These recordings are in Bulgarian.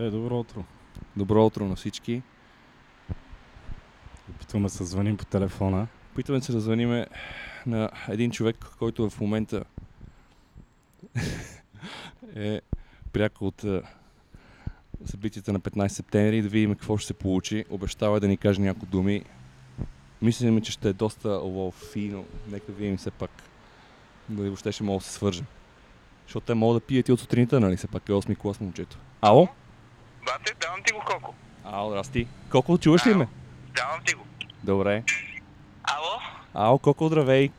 Е, добро утро. Добро утро на всички. Опитваме се звъним по телефона. Опитваме се да звъниме на един човек, който в момента е пряко от е, събитията на 15 септември да видим какво ще се получи. Обещава да ни каже няколко думи. Мислим, че ще е доста лофи, но нека видим все пак дали въобще ще мога да се свържем. Защото те могат да пият и от сутринта, нали? Все пак е 8 клас момчето. Ало? Бате, давам ти го колко. Ало, здрасти. Колко чуваш ли ме? Давам ти го. Добре. Ало? Ало, Коко, здравей.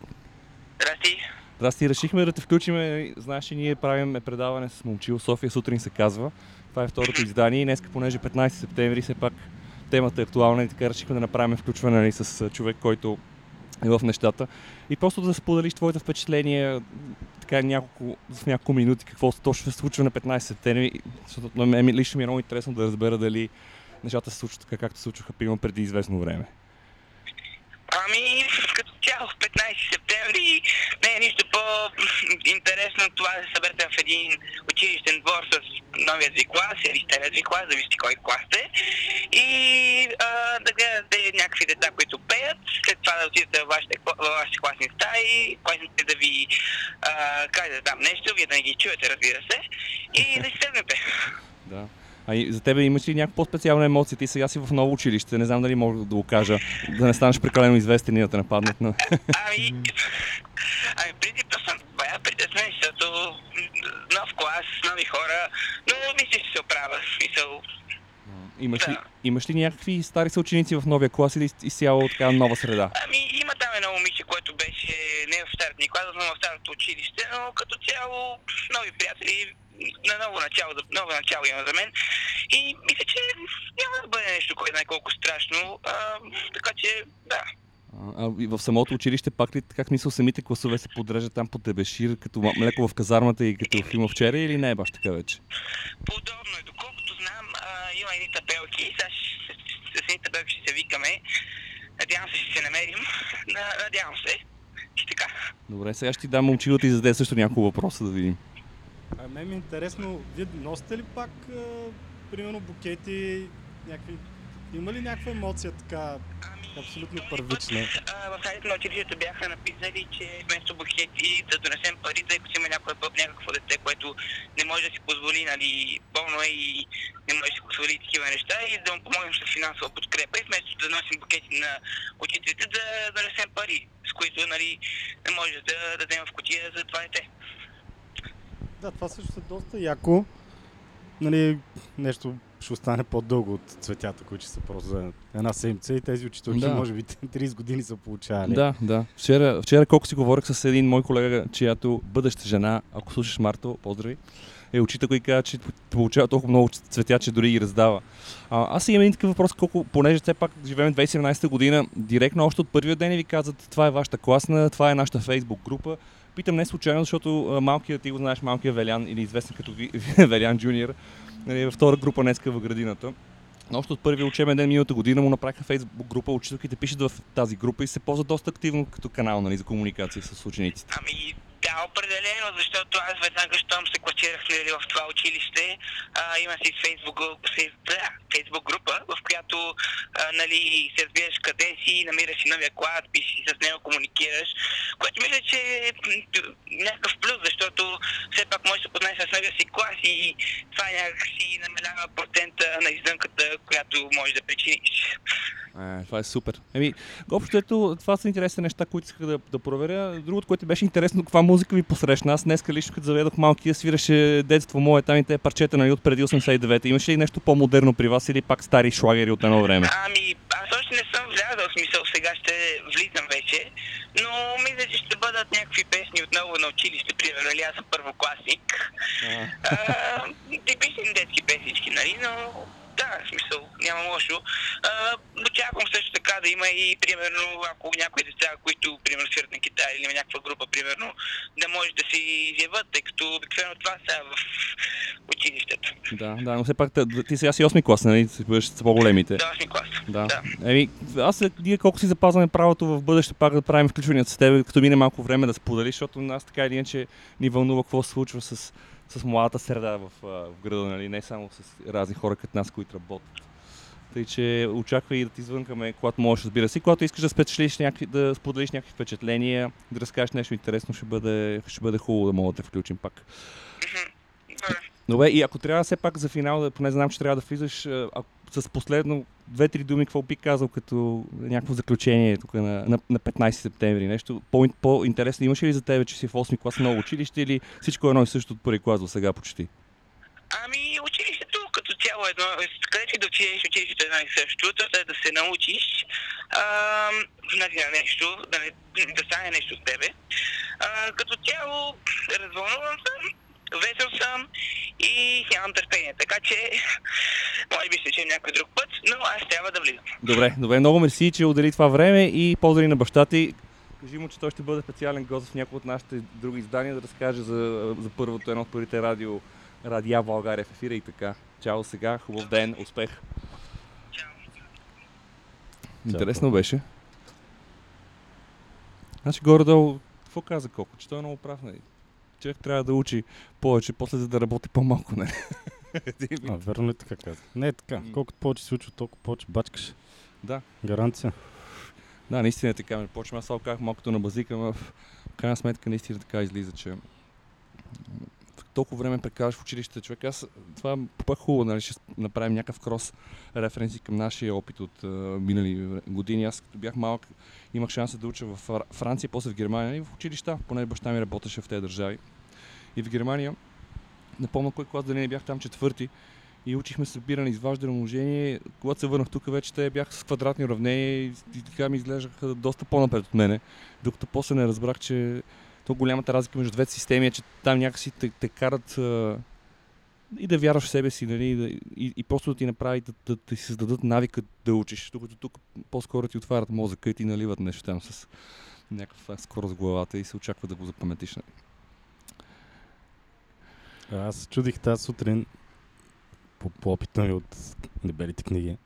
Здрасти. Здрасти, решихме да те включим. Знаеш, че ние правим предаване с Момчил София, сутрин се казва. Това е второто издание и днес, понеже 15 септември, все пак темата е актуална и така решихме да направим включване нали, с човек, който е в нещата. И просто да споделиш твоите впечатления, така няколко, в няколко минути, какво точно се случва на 15 септември. Защото лично ми е много интересно да разбера дали нещата се случват така, както се случваха примерно преди известно време. Ами, като цяло, 15 септември не е нищо по-интересно от това да се съберете в един училищен двор с новия ви клас или стария ви клас, зависи кой клас сте. И а, да гледате някакви деца, които пеят, след това да отидете във вашите, във вашите класни стаи, класните да ви а, кажат там нещо, вие да не ги чуете, разбира се, и да си тръгнете. Да. А и за тебе имаш ли някаква по-специална емоция? Ти сега си в ново училище, не знам дали мога да го кажа, да не станеш прекалено известен и да те нападнат. Но... Ами, ами преди съм бая притеснен, защото нов клас, нови хора, но мисля, че се оправя. Смисъл, Имаш, ли, Да. имаш ли някакви стари съученици в новия клас или изцяло така нова среда? Ами има там едно момиче, което беше не в старата ни клас, но в старото училище, но като цяло нови приятели, на ново начало, ново начало има за мен. И мисля, че няма да бъде нещо, кой знае колко страшно. А, така че, да. А, а и в самото училище пак ли, как мисля, самите класове се подрежат там по дебешир, като м- леко в казармата и като филма вчера или не е баш така вече? Подобно е. Доколкото знам, а, има едни табелки. Сега с, с едни табелки ще се викаме. Надявам се, ще се намерим. На- Надявам се. И така. Добре, сега ще ти дам момчил да ти зададе също няколко въпроса да видим. Мен ми е интересно, вие носите ли пак, а, примерно, букети, някакви... Има ли някаква емоция така, абсолютно първична? А, в сайта на училището бяха написали, че вместо букети да донесем пари, тъй като има някой път някакво дете, което не може да си позволи, нали, болно е и не може да си позволи такива неща и да му помогнем с финансова подкрепа и вместо да носим букети на учителите, да донесем пари, с които, нали, не може да дадем в кутия за това дете. Да, това също е доста яко. Нали, нещо ще остане по-дълго от цветята, които са просто за една седмица и тези учителки, Да. може би 30 години са получавали. Да, да. Вчера, вчера колко си говорих с един мой колега, чиято бъдеща жена, ако слушаш Марто, поздрави, е учител и каза, че получава толкова много цветя, че дори ги раздава. А, аз имам един такъв въпрос, колко, понеже все пак живеем 2017 година, директно още от първия ден ви казват, това е вашата класна, това е нашата фейсбук група. Питам не случайно, защото малкият, ти го знаеш, малкият Велян, или известен като Велян Джуниор, нали, е във втора група днеска в градината. Но още от първия учебен ден миналата година му направиха фейсбук група, учителките пишат в тази група и се ползват доста активно като канал нали, за комуникация с учениците. Ами, да, определено, защото аз веднага, щом се класирах нали, в това училище, а, има си фейсбук, фейс, да, фейсбук група, в която а, нали, се разбираш къде си, намираш си новия клас, пишеш с него, комуникираш, което мисля, че е някакъв плюс, защото все пак можеш да познаеш с новия си клас и това някакси намалява процента на издънката, която можеш да причиниш. Е, това е супер. Еми, общо ето, това са интересни неща, които исках да, да проверя. Другото, което беше интересно, каква музика ви посрещна. Аз днес лично, като заведох малкия, свираше детство мое, там и те парчета нали, от преди 89-та. Имаше ли нещо по-модерно при вас или пак стари шлагери от едно време? Ами, аз още не съм влязал, смисъл сега ще влизам вече, но мисля, че ще бъдат някакви песни отново на училище, примерно, нали аз съм първокласник. Типични детски песнички, нали, но в смисъл, няма лошо. А, очаквам също така да има и, примерно, ако някои деца, които, примерно, свират на китари или има някаква група, примерно, да може да се изяват, тъй като обикновено това са в училището. Да, да, но все пак ти сега си 8 клас, нали? Бъдеш с по-големите. Да, 8 клас. Да. да. Еми, аз след ние колко си запазваме правото в бъдеще пак да правим включвания с теб, като мине малко време да споделиш, защото нас така или иначе ни вълнува какво се случва с, с младата среда в, в града, нали? не само с разни хора като нас, които работят. Тъй, че очаквай и да ти звънкаме, когато можеш, разбира се. Когато искаш да спечелиш някакви, да споделиш някакви впечатления, да разкажеш нещо интересно, ще бъде, ще бъде хубаво да мога да те включим пак. Добре. Добре, и ако трябва все пак за финал, да, поне знам, че трябва да влизаш а, с последно две-три думи, какво би казал като някакво заключение тук на, на, на 15 септември? Нещо по, по-интересно имаше ли за тебе, че си в 8 клас ново училище или всичко е едно и също от първи клас до сега почти? Ами, училището като цяло е едно, където и да отидеш училището е едно и също, то е да се научиш а, нали, на нещо, да, не, да стане нещо с тебе. А, като цяло, развълнуван съм, весел съм и нямам търпение. Така че, може би ще чуем някой друг път, но аз трябва да влизам. Добре, добре, много мерси, че отдели това време и поздрави на баща ти. Кажи му, че той ще бъде специален гост в някои от нашите други издания да разкаже за, за първото едно от първите радио, радиа в България в ефира и така. Чао сега, хубав ден, успех! Чао. Интересно беше. Значи горе-долу, какво каза Коко? Че той е много прав, нали? Човек трябва да учи повече, после за да работи по-малко, нали? А, верно ли така каза? Не е така. Колкото повече се учи, толкова повече бачкаш. да, Гаранция. да, наистина е така. Почвам аз само казах малкото на базика, но в крайна сметка наистина така излиза, че толкова време прекараш в училище, човек. Аз това пък хубаво, нали, ще направим някакъв крос референси към нашия опит от а, минали години. Аз като бях малък имах шанса да уча в Фра- Франция, после в Германия и в училища, поне баща ми работеше в тези държави. И в Германия, не помня кой клас, дали не бях там четвърти, и учихме събиране, изваждане, умножение. Когато се върнах тук, вече те бяха с квадратни уравнения и така ми изглеждаха доста по-напред от мене. Докато после не разбрах, че то голямата разлика между двете системи е, че там някакси те, те карат а, и да вярваш в себе си, нали, и, и, и просто да ти направи да, да, да ти създадат навика да учиш. Докато тук по-скоро ти отварят мозъка и ти наливат нещо там с някаква скорост в главата и се очаква да го запаметиш. Нали. Аз чудих тази сутрин по, по опита ми от дебелите книги.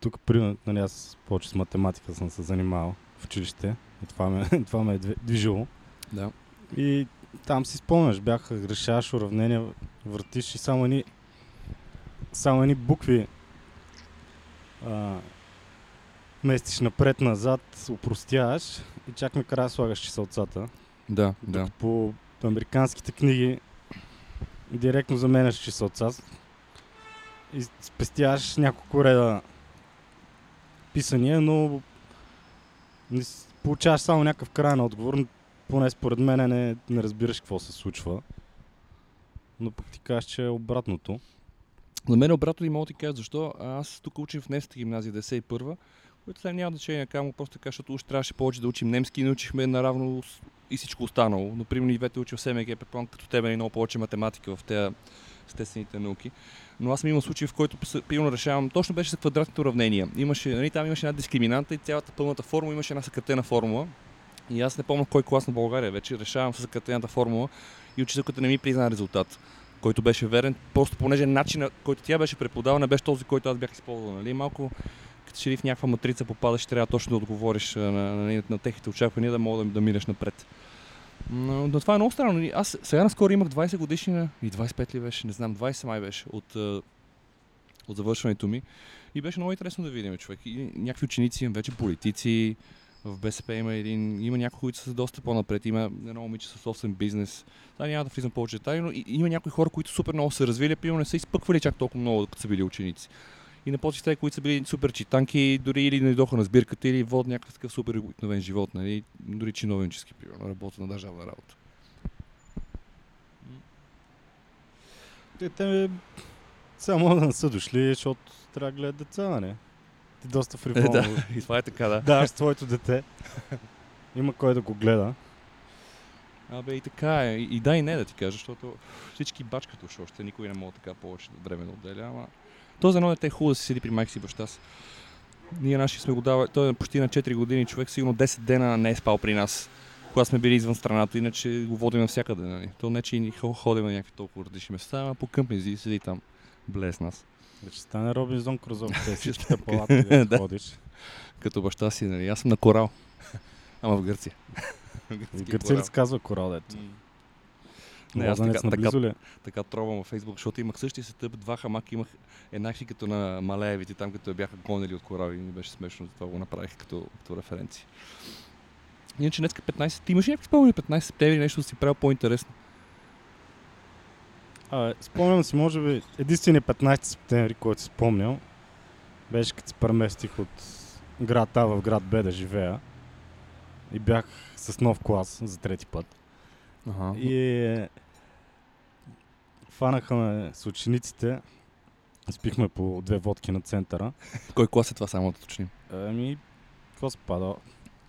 Тук, примерно, нали, аз повече с математика съм се занимавал в училище. И това ме, това ме е дви- движило. Да. И там си спомняш, бяха, решаваш уравнения, въртиш и само едни, само едни букви а, местиш напред-назад, упростяваш и чак накрая слагаш чиселцата. Да, Да. да. По американските книги директно заменяш чиселца и спестяваш няколко реда писания, но получаваш само някакъв крайен отговор. но Поне според мен не, не разбираш какво се случва. Но пък ти кажеш, че е обратното. На мен обратно и мога да ти кажа защо. Аз тук учим в немската гимназия 91 което сега няма значение камо, просто така, защото уж трябваше повече да учим немски и научихме наравно и всичко останало. Например, и двете учил СМГ, предполагам като тебе и много повече математика в тези естествените науки. Но аз съм имал случай, в който примерно решавам, точно беше за квадратните уравнения. Имаше, нали, там имаше една дискриминанта и цялата пълната формула имаше една съкратена формула. И аз не помня кой клас на България вече решавам с съкратената формула и учителката не ми призна резултат който беше верен, просто понеже начинът, който тя беше преподавал, не беше този, който аз бях използвал. Нали? Малко като че ли в някаква матрица попадаш, трябва точно да отговориш на, на, на, на техните очаквания, да мога да, да минеш напред. Но, но това е много странно. Аз сега наскоро имах 20 годишнина, и 25 ли беше, не знам, 20 май беше от, от завършването ми. И беше много интересно да видим човек. И някакви ученици, имам вече политици, в БСП има един, има някои, които са доста по-напред. Има едно момиче със собствен бизнес. Да, няма да влизам повече детайли, но и, има някои хора, които супер много са развили, примерно не са изпъквали чак толкова много, като са били ученици. И на те, които са били супер читанки, дори или не дойдоха на сбирката, или водят някакъв такъв супер обикновен живот, нали? дори чиновнически, примерно, работа на държавна работа. Те, само да не са дошли, защото трябва да гледат деца, нали? Ти доста фриволно. да, и това е така, да. Даваш твоето дете. Има кой да го гледа. Абе и така е. И, да и не да ти кажа, защото всички бачкат още, никой не мога така повече време да отделя, ама... То за едно дете е хубаво да си седи при майка си и баща си. Ние наши сме го давали, той е почти на 4 години, човек сигурно 10 дена не е спал при нас, когато сме били извън страната, иначе го водим навсякъде. Нали? То не, че и ходим на някакви толкова различни места, ама по къмпинзи и седи там. Блес нас. Ще стане Робинзон Крузо, те всичките палати да ходиш. Като баща си, нали? Аз съм на корал. Ама в Гърция. В Гърция ли корал. се казва корал, дето? Не, аз така, така, ли? е? така тровам във Фейсбук, защото имах същия сетъп, два хамака, имах еднакви като на Малеевите, там като я бяха гонили от кораби. Ми беше смешно, това го направих като, като референция. Иначе днес 15, ти имаш някакви спомени 15 септември, нещо да си правил по-интересно? А, спомням си, може би, единствения 15 септември, който си спомнял, беше като се преместих от град А в град Б да живея. И бях с нов клас за трети път. Ага. И фанаха ме с учениците. Спихме по две водки на центъра. Кой клас е това, само да уточним? Ами, какво се пада?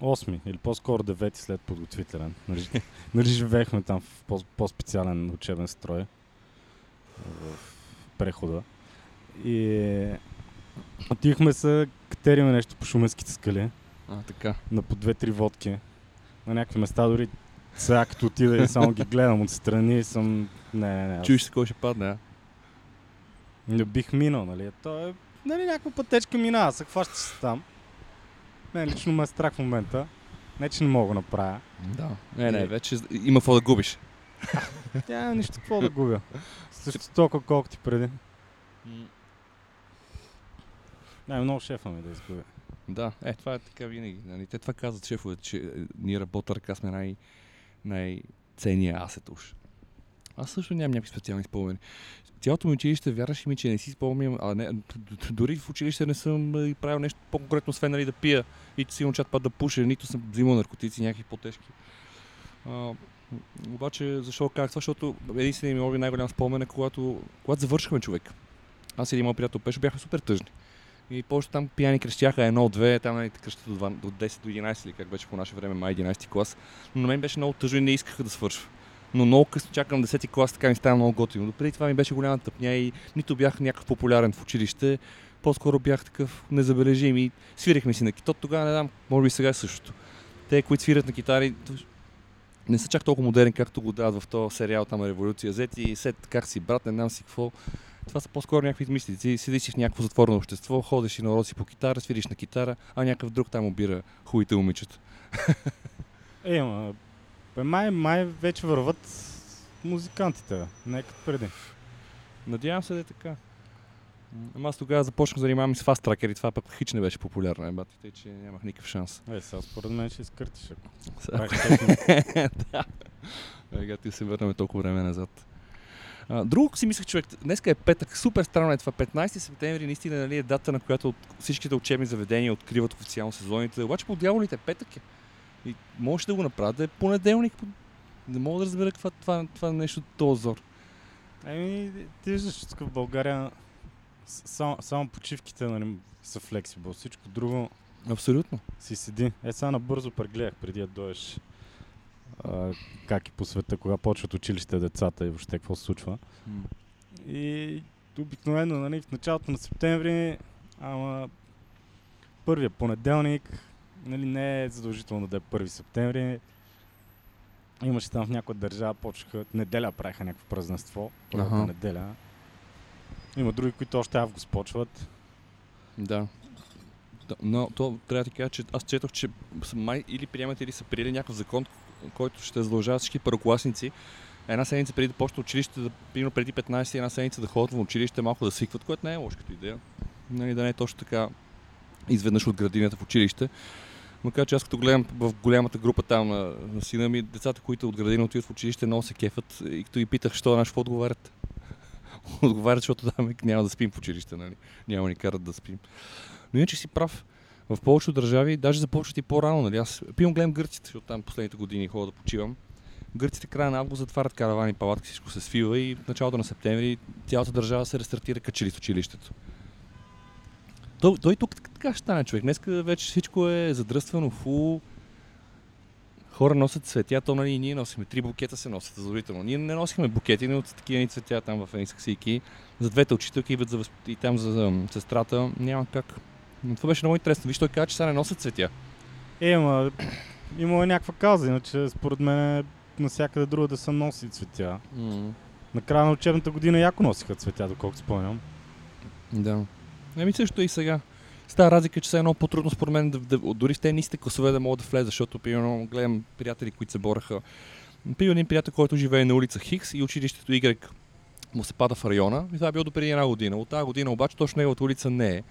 Осми или по-скоро девети след подготвителен. Нали, нали живеехме там в по- по-специален учебен строй в прехода. И отихме се катериме нещо по шуменските скали А, така. на по две-три водки. На някакви места дори сега като отида и само ги гледам отстрани и съм... Не, не, не. аз Чуеш се кой ще падне, а? Не бих минал, нали? То е, нали, някаква пътечка минава, се хващаш се там. Мен лично ме е страх в момента. Не, че не мога да направя. Да. Не, не, вече има какво да губиш. Тя няма нищо какво да губя. Също толкова колко ти преди. Не, много шефа ми да изгубя. Да, е, това е така винаги. Нали? Те това казват шефовете, че е, ние работа ръка сме най- най-ценния асет уж. Аз също нямам някакви специални спомени. Цялото ми училище, вярваш ли ми, че не си спомням, а не, дори в училище не съм правил нещо по-конкретно, освен нали, да пия и си чат път да пуша, нито съм взимал наркотици, някакви по-тежки. А, обаче, защо казах това? Защото единственият ми най-голям спомен е когато, когато завършихме човек. Аз един мой приятел Пешо бяхме супер тъжни. И повечето там пияни крещяха едно-две, там нали, крещат до, 2, до 10 до 11 или как беше по наше време, май 11 клас. Но на мен беше много тъжно и не искаха да свършва. Но много късно чакам 10 клас, така ми стана много готино. Но преди това ми беше голяма тъпня и нито бях някакъв популярен в училище, по-скоро бях такъв незабележим и свирихме си на китот. Тогава не знам, може би сега е същото. Те, които свирят на китари, не са чак толкова модерни, както го дават в този сериал там Революция Z и сет как си брат, не знам си какво. Това са по-скоро някакви измислици. Седиш си в някакво затворено общество, ходиш и на уроци по китара, свириш на китара, а някакъв друг там обира хубавите момичета. Е, ма, май, май вече върват музикантите, не като преди. Надявам се да е така. Ама аз тогава започнах да занимавам с фаст тракер и това пък хич не беше популярно, е, бати, тъй, че нямах никакъв шанс. Е, сега според мен ще изкъртиш, ако да. Сега ти се върнем толкова време назад. А, друго си мислех, човек, днеска е петък, супер странно е това. 15 септември наистина нали, е дата, на която от всичките учебни заведения откриват официално сезоните. Обаче по дяволите петък е. И можеш да го направят да е понеделник. Не мога да разбера каква това, това нещо, този зор. Еми, ти виждаш, тук в България само, само почивките нали, са флексибъл. Всичко друго Абсолютно. си седи. Е, сега набързо прегледах преди да дойдеш а, как и по света, кога почват училище децата и въобще какво се случва. И обикновено, нали, в началото на септември, ама първия понеделник, нали, не е задължително да е 1 септември. Имаше там в някоя държава, почнаха, неделя правиха някакво празненство, първата Аха. неделя. Има други, които още август почват. Да. Да, Но то трябва да ти кажа, че аз четох, че май или приемат, или са приели някакъв закон, който ще задължава всички първокласници една седмица преди да почне училище, да, примерно преди 15 една седмица да ходят в училище, малко да свикват, което не е лошо като идея. Нали, да не е точно така изведнъж от градината в училище. Макар че аз като гледам в голямата група там на, на сина ми, децата, които от градина отиват в училище, много се кефат и като ги питах, що наш отговарят. отговарят, защото там няма да спим в училище, нали? Няма ни карат да спим. Но иначе си прав. В повечето държави даже започват и по-рано. Нали? Аз пивам гледам гърците, защото там последните години ходя да почивам. Гърците края на август затварят каравани, палатки, всичко се свива и в началото на септември цялата държава се рестартира качели с училището. Той, той тук така- ще стане човек. Днеска вече всичко е задръствано, фу. Хора носят цветя, то нали и ние носихме. Три букета се носят задължително. Ние не носихме букети, но от такива ни цветя там в едни. За двете учителки и, за, възп- и там за, за сестрата няма как. Но това беше много интересно. Виж, той каза, че сега не носят цветя. Е, ама има някаква каза, иначе според мен навсякъде друга да са носи цветя. На края на учебната година яко носиха цветя, доколкото спомням. Да. Еми също и сега. Става разлика, че сега е много по-трудно според мен да, да, дори в те нисите класове да могат да влезат, защото примерно гледам приятели, които се бораха Пил един приятел, който живее на улица Хикс и училището Y му се пада в района. И това е било до преди една година. От тази година обаче точно неговата улица не е.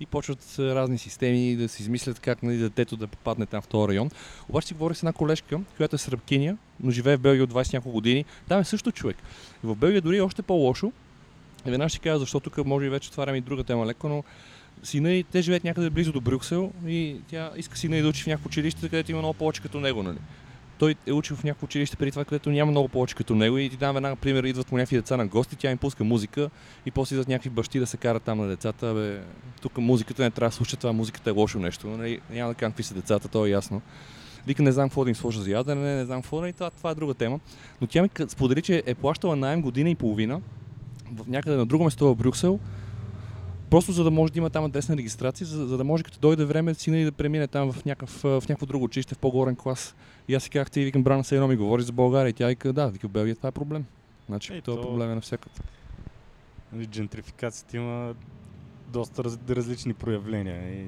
И почват разни системи да се измислят как нали, детето да попадне там в този район. Обаче си говори с една колежка, която е сръбкиня, но живее в Белгия от 20 няколко години. Там е също човек. И в Белгия дори е още по-лошо. И веднага ще кажа, защо тук може и вече отваряме и друга тема леко, но сина и те живеят някъде близо до Брюксел и тя иска сина и да учи в някакво училище, където има много повече като него, нали? Той е учил в някакво училище преди това, където няма много повече като него и ти дам една пример, идват му някакви деца на гости, тя им пуска музика и после идват някакви бащи да се карат там на децата. Бе, тук музиката не трябва да слуша, това музиката е лошо нещо. Нали? Няма да кажа какви са децата, то е ясно. Вика, не знам какво да им сложа за ядене, не знам какво, и това, това е друга тема. Но тя ми сподели, че е плащала найем година и половина в някъде на друго место в Брюксел, просто за да може да има там адресна регистрация, за, за да може като дойде време сина и да премине там в, някакъв, в някакво друго училище в по-горен клас. И аз си казах, ти викам, Брана се едно ми говори за България и тя вика, да, вика, Белгия това е проблем. Значи, Ей, това то- проблем е навсякъде. Нали, Джентрификацията има доста раз, различни проявления и,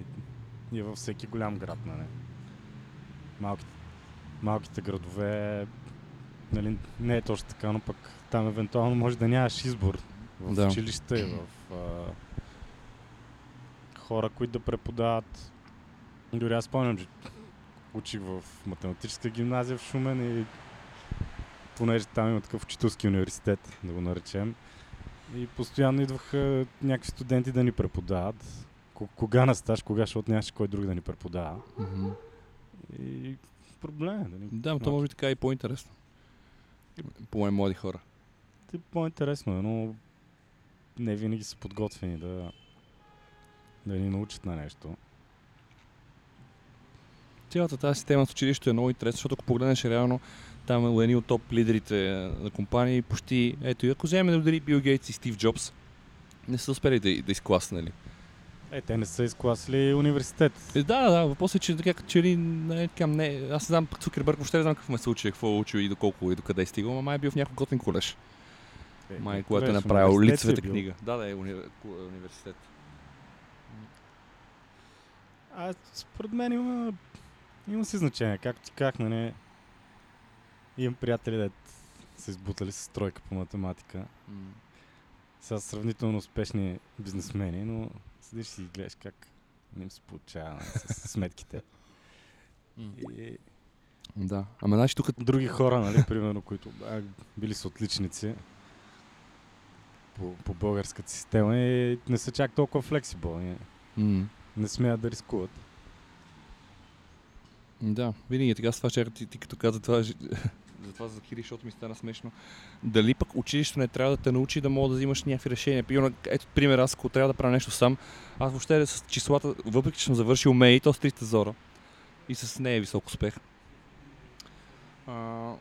и е във всеки голям град. Нали. Малките, малките градове нали, не е точно така, но пък там евентуално може да нямаш избор в Да. училища и в а, хора, които да преподават. Дори аз спомням, че учих в математическа гимназия в Шумен и понеже там има такъв учителски университет, да го наречем, и постоянно идваха някакви студенти да ни преподават. Кога на стаж, кога, защото нямаше кой друг да ни преподава. И проблем е. Нали? Да, но то може би така е и по-интересно. По млади хора. Ти по-интересно е, но не винаги са подготвени да, да ни научат на нещо. Цялата тази система с училището е много интересна, защото ако погледнеш реално, там е едни от топ лидерите на компании, почти, ето и ако вземем дори Бил Гейтс и Стив Джобс, не са успели да, да изкласнали. Е, те не са изкласили университет. Е, да, да, въпросът е, че така че ли не, така, не, аз не знам пък Цукербърг, въобще не знам какво ме се учи, какво е учил и доколко и докъде е стигал, но май е бил в някакъв готин колеж. Е, Май, когато е направил лицевата е книга. Да, да, е уни... университет. А, според мен има, има си значение. Както ти казах, нали, имам приятели, да са избутали с тройка по математика. Са сравнително успешни бизнесмени, но седиш си и гледаш как не им се получава нали, с, сметките. И Да, ама значи тук други хора, нали, примерно, които а, били са отличници по, по българската система и не са чак толкова флексибълни. м- Не смеят да рискуват. Да, винаги е така. С това ще ти, ти като каза това, за това за Кири, защото ми стана смешно. Дали пък училището не трябва да те научи да мога да взимаш някакви решения? Примерно, ето пример, аз ако трябва да правя нещо сам, аз въобще с числата, въпреки че съм завършил МЕИ, то с 300 зора и с нея е висок успех. А,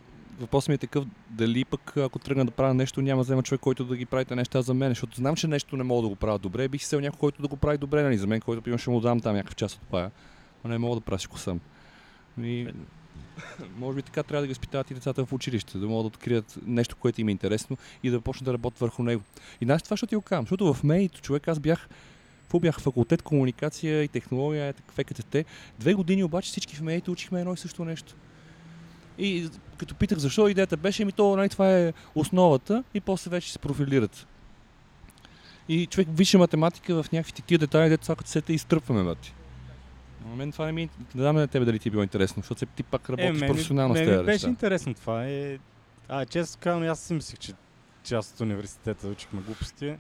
въпросът ми е такъв, дали пък ако тръгна да правя нещо, няма да взема човек, който да ги прави тези неща за мен, защото знам, че нещо не мога да го правя добре, бих сел някой, който да го прави добре, нали, за мен, който ще му дам там някакъв част от пая, но не мога да правя всичко сам. И, може би така трябва да ги изпитават и децата в училище, да могат да открият нещо, което им е интересно и да почнат да работят върху него. И знаеш това ще ти го казвам, защото в МЕИ, човек, аз бях какво бях факултет комуникация и технология, е, ФКТТ. Две години обаче всички в МЕИ учихме едно и също нещо. И като питах защо, идеята беше, ми то, нали, това е основата и после вече се профилират. И човек висше математика в някакви тия детайли, дето сега като се те изтръпваме, бати. На мен това не ми... Не знам на тебе дали ти е било интересно, защото ти пак работиш професионално с мен тези ми беше неща. интересно това. Е... А, често казвам, аз си мислих, че част от университета учихме глупости.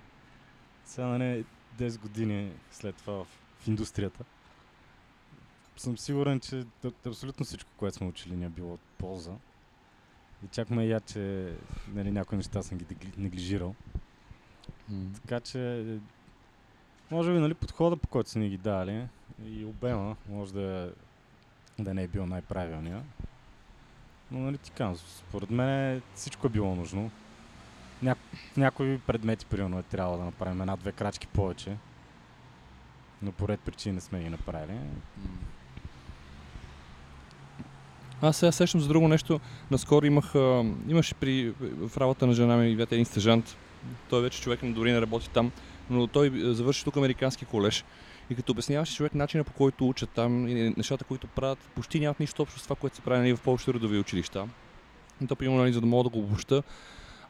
Сега, нали, 10 години след това в, в индустрията. Съм сигурен, че абсолютно всичко, което сме учили, ни е било от полза. И чак ме я, че нали, някои неща съм ги неглижирал. М. Така че, може би, нали, подхода, по който са ни ги дали и обема, може да, да не е бил най-правилния. Но, нали, ти казвам, според мен всичко е било нужно. Ня... Някои предмети, примерно, е трябвало да направим една-две крачки повече. Но по ред причини не сме ги направили. Аз сега сещам за друго нещо. Наскоро имах, а, имаше при, в работа на жена ми един стъжант. Той вече човек не дори не работи там, но той завърши тук американски колеж. И като обясняваше човек начина по който учат там и нещата, които правят, почти нямат нищо общо с това, което се прави нали, в повечето редови училища. И то, примерно, нали, за да мога да го обобща,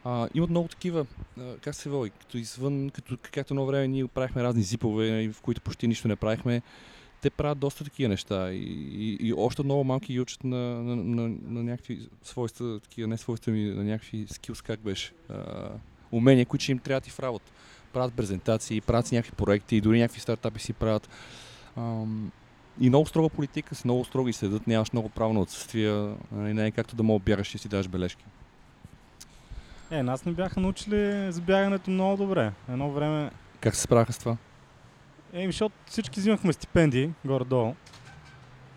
а, имат много такива, а, как се води, като извън, като, както едно време ние правихме разни зипове, нали, в които почти нищо не правихме, те правят доста такива неща и, и, и още много малки ги учат на, на, на, на някакви свойства, такива не свойства ми, на някакви скилс, как беше, а, умения, които ще им трябват и в работа. Правят презентации, правят си някакви проекти, дори някакви стартапи си правят. Ам, и много строга политика, с много строги седат, нямаш много право на отсъствия, нали, не е както да мога бягаш и си даваш бележки. Е, нас не бяха научили за бягането много добре. Едно време Как се справяха с това? Еми, защото всички взимахме стипендии, горе-долу.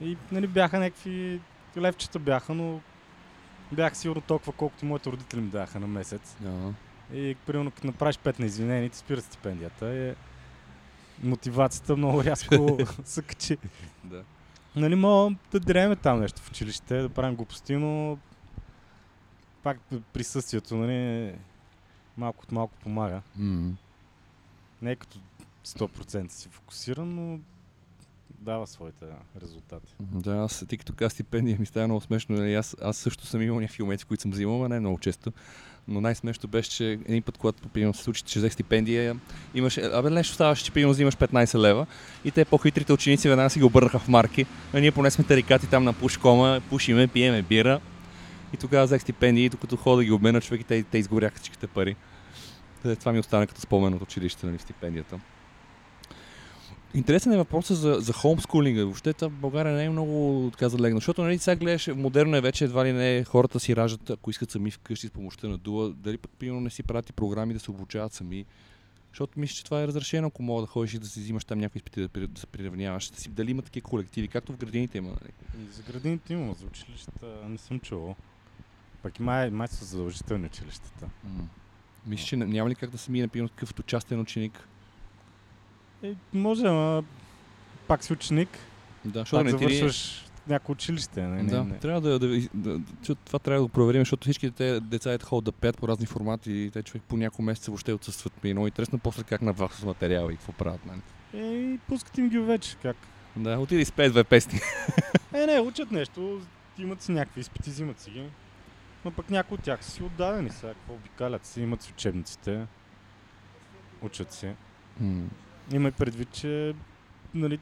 И нали, бяха някакви левчета бяха, но бях сигурно толкова, колкото моите родители ми даха на месец. Yeah. И примерно като направиш пет на извинени, ти спират стипендията. И мотивацията много рязко се качи. Да. Нали, мога да дреме там нещо в училище, да правим глупости, но пак присъствието, нали, малко от малко помага. Mm. Не е като 100% си фокусиран, но дава своите резултати. Да, аз, тъй като каза стипендия, ми става много смешно. нали, Аз, аз също съм имал някакви моменти, които съм взимал, а не много често. Но най-смешно беше, че един път, когато примерно, се случи, че взех стипендия, имаше, абе нещо ставаше, че примерно взимаш 15 лева и те по-хитрите ученици веднага си ги обърнаха в марки. А ние поне сме тарикати там на пушкома, пушиме, пиеме бира. И тогава взех стипендии, докато хода да ги обмена човек и те, те изгоряха всичките пари. Това ми остана като спомен от училище, нали, стипендията. Интересен е въпросът за, за хоумскулинга. Въобще това в България не е много така залегнал. Защото нали, сега гледаш, модерно е вече, едва ли не хората си раждат, ако искат сами вкъщи с помощта на дула. Дали пък примерно не си прати програми да се обучават сами. Защото мисля, че това е разрешено, ако мога да ходиш и да си взимаш там някакви изпити, да, да се приравняваш. Да си, дали има такива колективи, както в градините има. Нали? И за градините има, за училищата не съм чувал. Пък май, май са задължителни училищата. Мисля, че няма ли как да се мине, примерно, такъв частен ученик? Е, може, ама пак си ученик, Да, защото пак не ти ли- завършваш някое училище. Не, не, да, не. трябва да, да, да, това трябва да го проверим, защото всички те деца е ходят да пеят по разни формати и те човек по няколко месеца въобще отсъстват. Ми е много интересно после как на вас с материала и какво правят. Нали? Е, пускат им ги вече, как? Да, отиди и спей две песни. Е, не, учат нещо, имат си някакви изпити, взимат си ги. Но пък някои от тях са си отдадени сега, какво обикалят си, имат си учебниците, учат си. Има и предвид, че нали,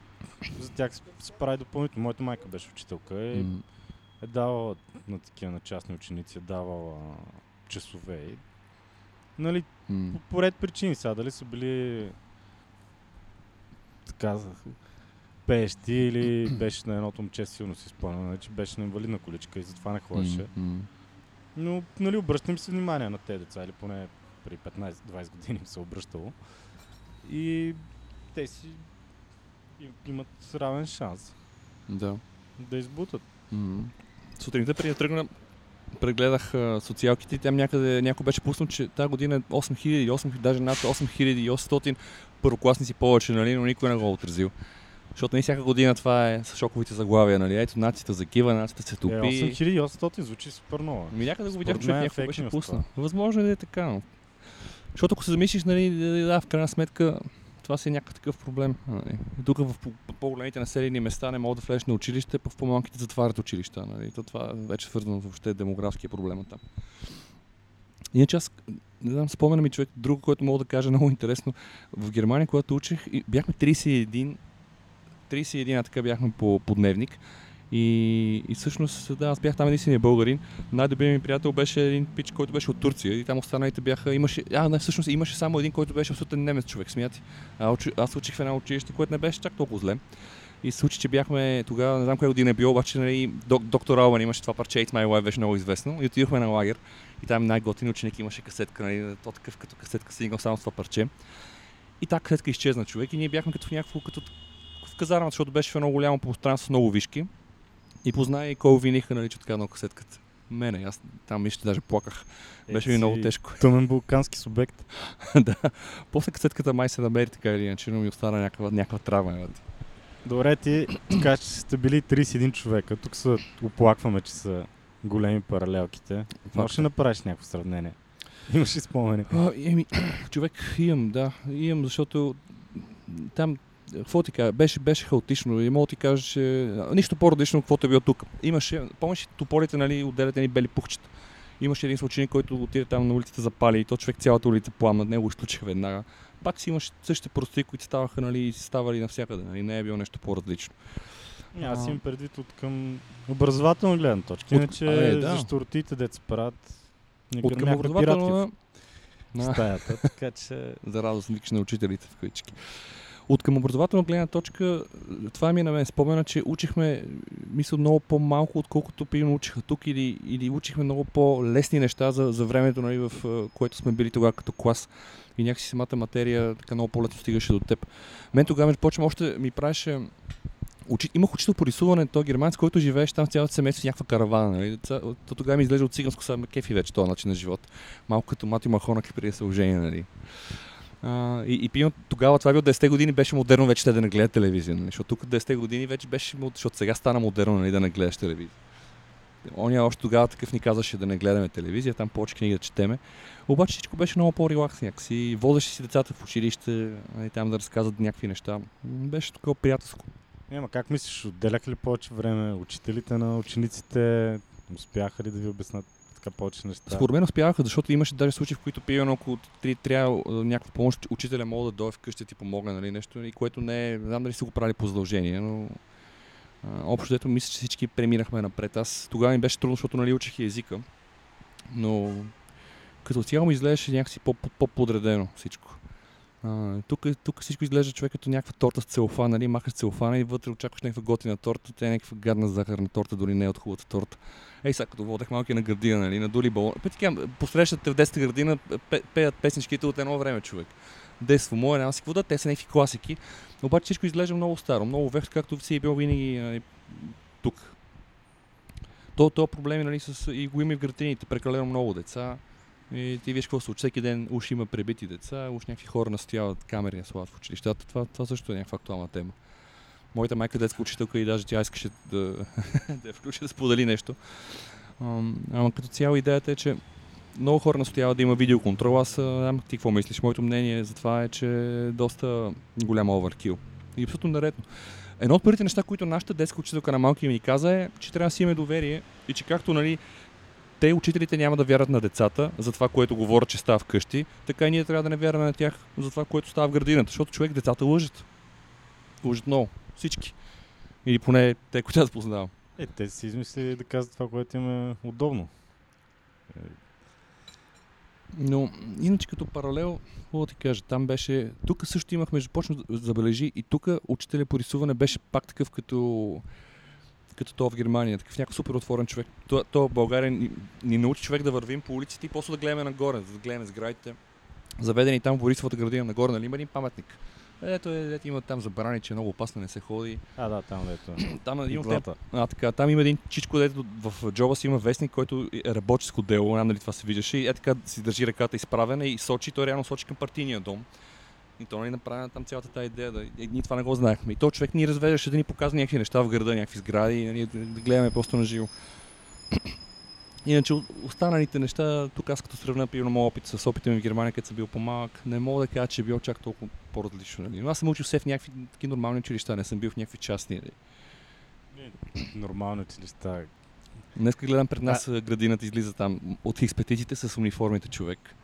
за тях се- се прави допълнително. Моята майка беше учителка и М. е давала на такива на частни ученици, е давала часове. И, нали, по, по ред причини сега, дали са били така пеещи или беше на едното момче силно си спомням, нали, че беше на инвалидна количка и затова не ходеше. Но нали, обръщам си внимание на тези деца, или поне при 15-20 години им се обръщало. И те си им- имат равен шанс Да. да избутат. М. Сутринта преди да тръгна, прегледах а, социалките и там някъде някой беше пуснал, че тази година е 8000, 8000 даже над 8800 първокласници повече, нали, но никой не го е отразил. Защото не всяка година това е с шоковите заглавия, нали? Ето нацията загива, нацията се Е, топи. 8800 звучи супер много. Ми някъде го видях, че е някой беше нюз пуснал. Възможно е да е така, но... Защото ако се замислиш, нали, да, да, в крайна сметка, това си е някакъв такъв проблем. Нали. Тук в по- по- по-големите населени места не могат да влезеш на училище, в по-малките затварят училища. Нали. То това е вече свързано с въобще демографския проблем там. Иначе аз, не знам, спомена ми човек, друго, което мога да кажа много интересно. В Германия, когато учих, бяхме 31, 31 така бяхме по, по дневник. И, и всъщност, да, аз бях там единствения българин. Най-добрият ми приятел беше един пич, който беше от Турция и там останалите бяха, имаше, а, не, всъщност имаше само един, който беше абсолютен немец човек, смяти. А, аз учих в едно училище, което не беше чак толкова зле. И се случи, че бяхме тогава, не знам коя година е било, обаче нали, док, доктор Албан имаше това парче It's My Life, беше много известно. И отидохме на лагер. И там най-готин ученик имаше касетка, нали, то такъв като касетка сигнал само това парче. И така касетка изчезна човек и ние бяхме като в някакво, като в казармата, защото беше в едно голямо пространство с много вишки. И познай кой виниха, нали, че така на касетката. Мене, аз там че даже плаках. Беше ми Е, много тежко. Тъмен балкански субект. да. После касетката май се намери така или иначе, но ми остана някаква, някаква травма. бе. Добре, ти кажеш, че сте били 31 човека. Тук се оплакваме, че са големи паралелките. Можеш ли направиш някакво сравнение? Имаш ли спомени? А, еми, човек, имам, да. Имам, защото там, какво ти кажа, беше, беше хаотично и мога да ти кажа, че а, нищо по-различно, каквото е било тук. Имаше, помниш ли тополите, нали, отделят ни бели пухчета. Имаше един случай, който отиде там на улицата запали и то човек цялата улица пламна, него изключиха веднага. Пак си имаш същите прости, които ставаха, нали, ставали навсякъде, нали, не е било нещо по-различно. Аз А. имам предвид от към образователна гледна точка. От- Иначе Абе, да. защо ротите деца правят не От към образователна... На, стаята, така че... за радост викаш на учителите в кавички. От към образователна гледна точка, това ми е на мен спомена, че учихме, мисля, много по-малко, отколкото примерно учиха тук или, или учихме много по-лесни неща за, за времето, нали, в което сме били тогава като клас. И някакси самата материя така много по-лесно стигаше до теб. Мен тогава, между почвам, още ми правеше Учи... Имах учител по рисуване, той германец, който живееше там цялото семейство в някаква каравана. Нали? То тогава ми изглежда от циганско, сега ме кефи вече този начин на живот. Малко като Мати Махонак преди да се ожени. Нали? И, и тогава, това е било 10 години, беше модерно вече те да не гледат телевизия. Нали? Защото тук 10 години вече беше, защото сега стана модерно нали, да не гледаш телевизия. Оня още тогава такъв ни казваше да не гледаме телевизия, там повече книги да четеме. Обаче всичко беше много по-релакс някакси. Водеше си децата в училище, нали, там да разказват някакви неща. Беше такова приятелско. Няма, как мислиш, отделяха ли повече време учителите на учениците? Успяха ли да ви обяснат така повече неща? Според мен успяваха, защото имаше даже случаи, в които примерно ако ти трябва някаква помощ, учителя мога да дойде вкъщи да ти помогне, нали, нещо, и което не е, не знам дали са го правили по задължение, но а, общо дето мисля, че всички преминахме напред. Аз тогава ми беше трудно, защото нали, учих и езика, но като цяло ми изглеждаше някакси по- по- по-подредено всичко. А, тук, тук всичко изглежда човек като някаква торта с целофан, нали? Махаш целофана и вътре очакваш някаква готина торта, тя е някаква гадна захарна торта, дори не е от хубавата торта. Ей, сега като водех малки на градина, нали, на дули балон. Пе така, посрещате в 10 градина, пе, пеят песничките от едно време, човек. Детство мое, няма си какво да, те са някакви класики. Обаче всичко изглежда много старо, много вех, както си е било винаги нали, тук. То, то проблеми, нали, с, и го има и в градините, прекалено много деца. И ти виж какво случва. Всеки ден уж има пребити деца, уж някакви хора настояват камери да слагат в училищата. Това, това също е някаква актуална тема. Моята майка детска учителка и даже тя искаше да, да я включи да сподели нещо. Ам, Ама като цяло идеята е, че много хора настояват да има видеоконтрол. Аз знам ти какво мислиш. Моето мнение за това е, че е доста голям оверкил. И абсолютно наредно. Едно от първите неща, които нашата детска учителка на малки ми каза е, че трябва да си имаме доверие и че както нали, те, учителите, няма да вярват на децата за това, което говорят, че става вкъщи, така и ние трябва да не вярваме на тях за това, което става в градината, защото човек децата лъжат. Лъжат много. Всички. Или поне те, които аз познавам. Е, те си измислили да казват това, което им е удобно. Но иначе като паралел, какво да ти кажа, там беше... Тук също имахме, почна да забележи и тук учителя по рисуване беше пак такъв като като то в Германия, такъв някакъв супер отворен човек. То, то в България ни, ни научи човек да вървим по улиците и после да гледаме нагоре, да гледаме сградите. Заведени там в Борисовата градина нагоре, нали има един паметник. Ето е, ето има там забрани, че е много опасно не се ходи. А, да, там дето. Там един от а, така, там има един чичко, дето в джоба си има вестник, който е работческо дело, не дали това се виждаше, и е така си държи ръката изправена и сочи, той реално сочи към партийния дом. И то нали направи там цялата тази идея, да, и ние това не го знаехме. И то човек ни развеждаше да ни показва някакви неща в града, някакви сгради, и нали, да, да гледаме просто на живо. Иначе останалите неща, тук аз като сравня примерно моят опит с опита ми в Германия, където съм бил по-малък, не мога да кажа, че е било чак толкова по-различно. Нали. Но аз съм учил се в някакви такива нормални училища, не съм бил в някакви частни. Нали. Нормални училища. Днес гледам пред нас а... градината излиза там от експедициите с униформите човек.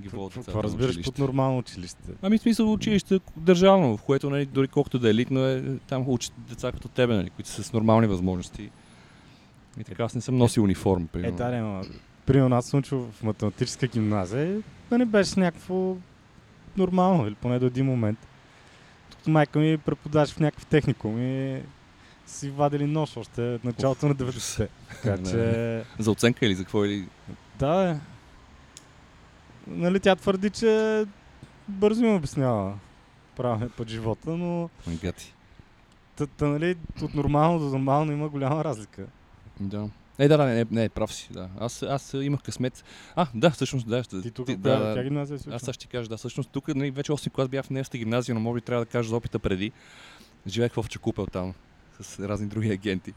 Ги водят на разбираш училище. под нормално училище. Ами в смисъл училище държавно, в което нали, дори колкото да е елитно е, там учат деца като тебе, нали, които са с нормални възможности. И така аз не съм носил униформа. Е, примерно. да, не, ма. Примерно аз съм учил в математическа гимназия да не беше някакво нормално, или поне до един момент. Тук майка ми преподаваше в някакъв техникум и си вадили нож още началото на 90-те. Така че, За оценка или за какво или... да. Нали, тя твърди, че бързо ми обяснява правилния път живота, но Ой, Гати. та, та, нали, от нормално до нормално има голяма разлика. Да. Е, да, да, не, не, прав си, да. Аз, аз имах късмет. А, да, всъщност, да. ще- Ти тук ти- да, да, тя гимназия си Аз ще ти кажа, да, всъщност тук нали, вече 8 клас бях в Невста гимназия, но може би трябва да кажа за опита преди. Живеех в Овча купел там, с разни други агенти.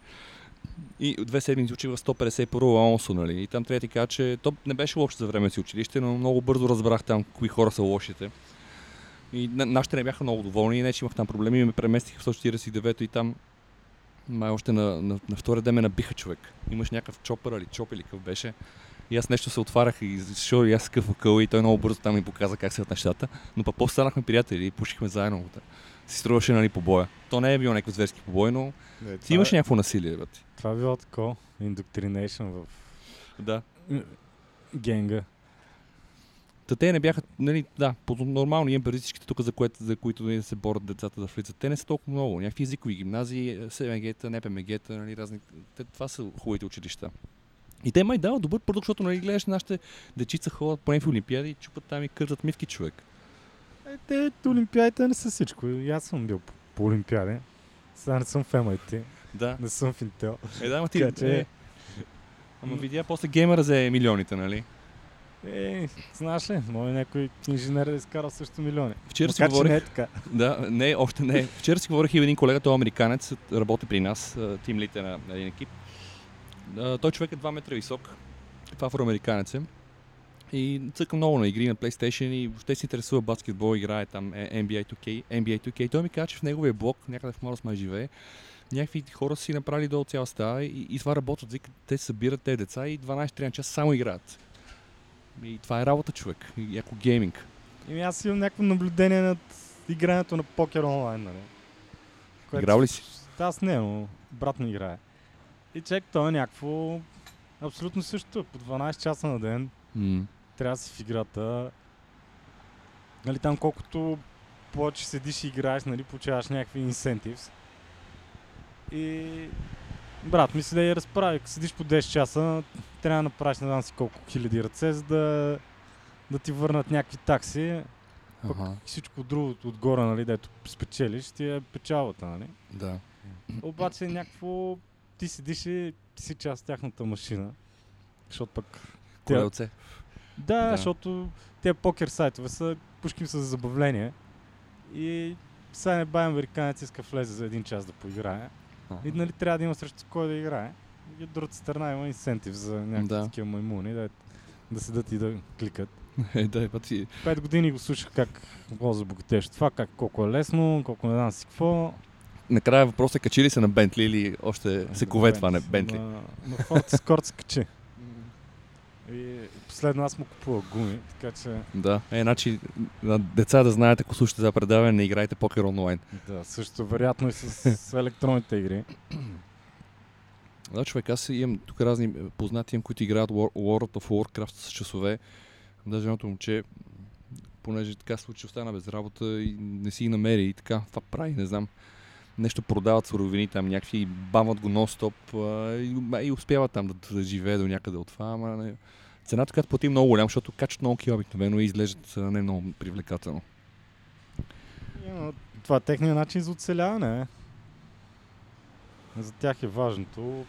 И две седмици учих в 151 АОНСО, нали? И там трябва да ти кажа, че то не беше лошо за време си училище, но много бързо разбрах там кои хора са лошите. И на, нашите не бяха много доволни, не че имах там проблеми, ме преместиха в 149 и там май още на, на, на втория ден ме набиха човек. Имаш някакъв чопър или чоп или какъв беше. И аз нещо се отварях и защо и аз какъв акъл и той много бързо там ми показа как се от нещата. Но пък после станахме приятели и пушихме заедно. Си струваше нали побоя. То не е било някакъв зверски побой, но Е, ти това имаш е- някакво насилие, бе. Това е било такова. Indoctrination в Да. генга. Та те не бяха, нали, да, по нормални имам преди всичките тук, за, което, за които нали, се борят децата да влизат. Те не са толкова много. Някакви езикови гимназии, СМГ-та, НПМГ-та, нали, разни. Те, това са хубавите училища. И те май дават добър продукт, защото нали, гледаш нашите дечица ходят по някакви олимпиади и чупат там и къртат мивки човек. Те олимпиадите не са всичко. И аз съм бил по, по олимпиади. Сега не съм в MIT, Да. не съм в Intel. Е, да, ама ти... Така че- Е, ама видя после геймера за милионите, нали? Е, знаеш ли, може някой инженер да изкара също милиони. Вчера си Макар, че говорих... не е така. Да, не, още не. Вчера си говорих и един колега, той е американец, работи при нас, тим лите на, един екип. Той човек е 2 метра висок, това афроамериканец е. И цъка много на игри на PlayStation и въобще се интересува баскетбол, играе там NBA 2K, NBA 2K. Той ми каза, че в неговия блок, някъде в Морос май живее, някакви хора си направили долу цяла стая и, и това работят, вика, те събират те деца и 12-13 часа само играят. И това е работа човек, и ако гейминг. Ими аз имам някакво наблюдение над игрането на покер онлайн, нали? Което- Играл ли си? Аз не, но брат ми играе. И чек, той е някакво абсолютно също. По 12 часа на ден М. трябва да си в играта. Нали, там колкото повече седиш и играеш, нали, получаваш някакви инсентивс. И брат ми си да я разправи. Седиш по 10 часа, трябва да направиш не знам си колко хиляди ръце, за да, да ти върнат някакви такси. Пък Ага, всичко друго отгоре, нали, дето спечелиш, ти е печалата, нали? да. Обаче някакво ти седиш и ти си част от тяхната машина. Защото пък... Колелце. Да. да, защото те покер сайтове са, пушким са за забавление. И сега не бай американец иска влезе за един час да поиграе. И нали трябва да има срещу кой да играе. И от другата страна има инсентив за някакви Да. такива маймуни, да, да седат и да кликат. Е, да, па ти. Пет години го слушах как го забогатеш това, как колко е лесно, колко не знам си какво. Накрая въпросът е качи ли се на Бентли или още се кове това на Бентли? На, на Ford Escort се качи. Последно аз му купувах гуми, така че Да. Е, значи, на деца да знаете, ако слушате за предаване, не играйте покер онлайн. да, също вероятно и с, с електронните игри. Да, човек, аз имам тук разни познати, имам, които играят World of Warcraft с часове. Даже едното момче, понеже така случи, остана без работа и не си ги намери и така, това прави, не знам. Нещо продават суровини там, някакви, бават го нон-стоп и, и успяват там да, да живее до някъде от това, ама не, цената, която плати е много голям, защото качат много кила обикновено и изглеждат не много привлекателно. И, но Това е техният начин за оцеляване. е. За тях е важното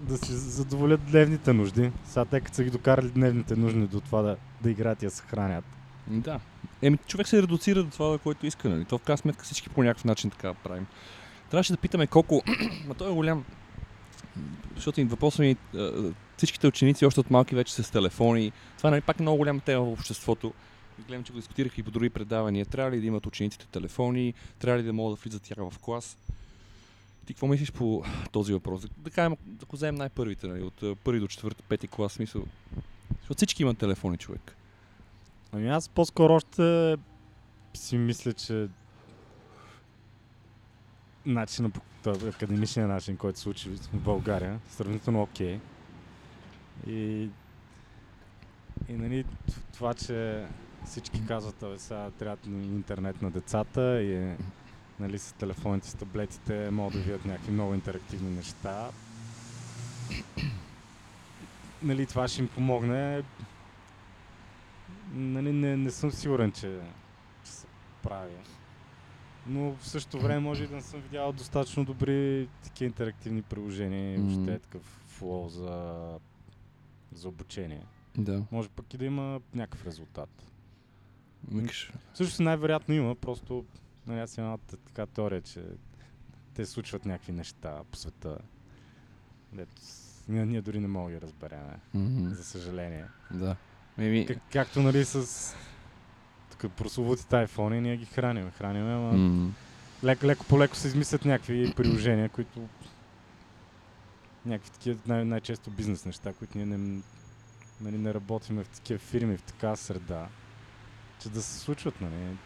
да си задоволят дневните нужди. Сега те като са ги докарали дневните нужди до това да, да играят и да се хранят. Да. Еми, човек се редуцира до това, което иска, нали? То в крайна сметка всички по някакъв начин така правим. Трябваше да питаме колко... Ма той е голям. Защото им въпросът ми, а, всичките ученици още от малки вече са с телефони. Това нали, пак е много голяма тема в обществото. Гледам, че го дискутирах и по други предавания. Трябва ли да имат учениците телефони? Трябва ли да могат да влизат тях в клас? Ти какво мислиш по този въпрос? Да кажем, ако вземем най-първите, нали, от първи до четвърти, пети клас, смисъл. Защото всички имат телефони, човек. Ами аз по-скоро още си мисля, че начина по академичния начин, който се учи в България, сравнително окей. И, и нали, това, че всички казват, абе сега трябва интернет на децата и нали, с телефоните, с таблетите могат да видят някакви много интерактивни неща. Нали, това ще им помогне. Нали, не, не съм сигурен, че се прави. Но в същото време може и да не съм видял достатъчно добри такива интерактивни приложения и Мгм. въобще такъв флоу за, за обучение. Да. Може пък и да има някакъв резултат. Викаш, Също най-вероятно има, просто нали, аз имам така теория, че те случват някакви неща по света. Дето ние, ние дори не можем да ги разберем, Мгм. за съжаление. Да. Еми, Как, както нали с тук прословутите айфони, ние ги храним. Храним, ама м, леко, леко по леко се измислят някакви приложения, които някакви такива най- най-често бизнес неща, които ние не, нали, не работиме в такива фирми, в такава среда, че да се случват, нали.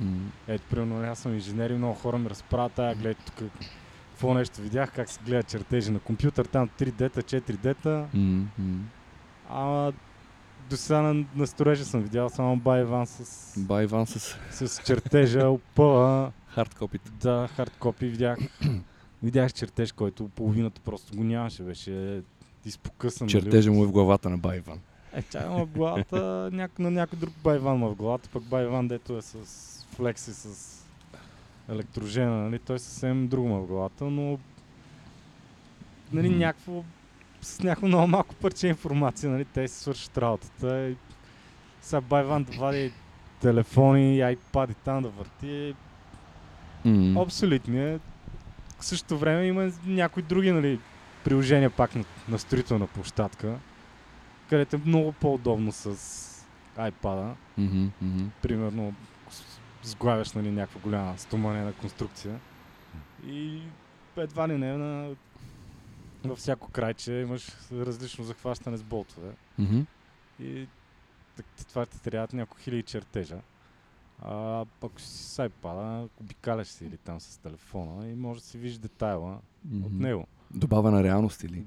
М. Ето, примерно, аз съм инженер и много хора ми разправят, тая, гледай тук, какво нещо видях, как се гледат чертежи на компютър, там 3D-та, 4D-та, М, м. ама до сега на, на строежа съм видял само бай Иван с, Бай Иван с с чертежа, опъла, хардкопите. да, хардкопи видях. видях чертеж, който половината просто го нямаше, беше изпокъсан. нали, Чертежа му е в главата на Бай Иван. Е, чакай, ма в главата няк... на някой друг Байван ма в главата, пък Байван, дето е с флекси, с електрожена, нали, той съвсем друго ма в главата, но нали, Мгм. някакво с някакво много малко парче информация, нали, те си свършат работата и сега Байван да вади телефони, айпади там да върти, М. Обсолют ми е. В същото време има някои други нали, приложения пак на, на строителна площадка, където е много по-удобно с iPad-а. Мгм, мгм. Примерно с- сглавяш нали, някаква голяма стоманена конструкция и едва ли не на във всяко крайче имаш различно захващане с болтове. Мгм. И това ти трябват няколко хиляди чертежа. А пък си с iPad, обикаляш си или там с телефона и може да си видиш детайла от Мгм. него. Добавена реалност или?